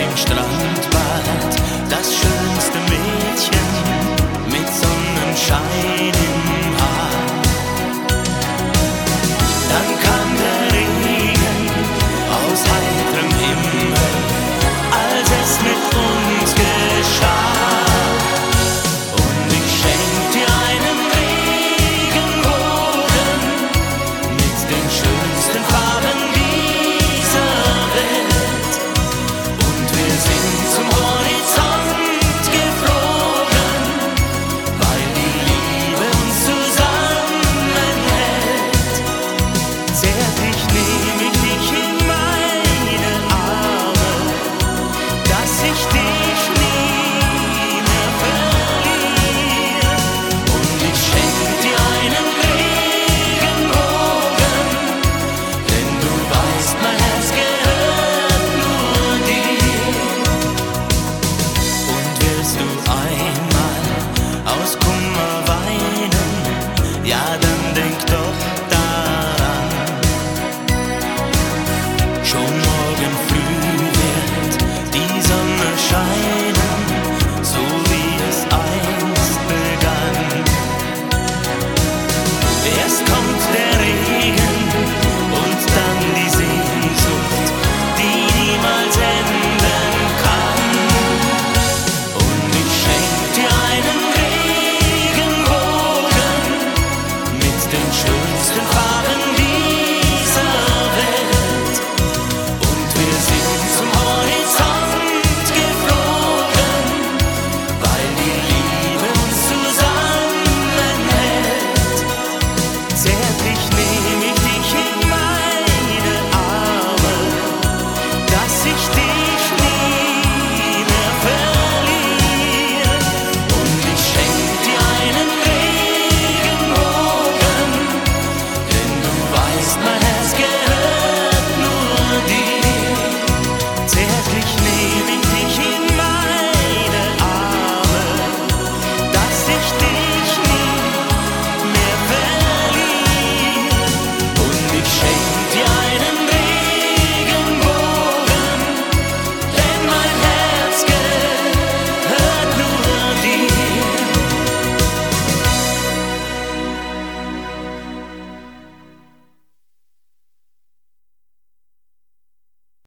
changed.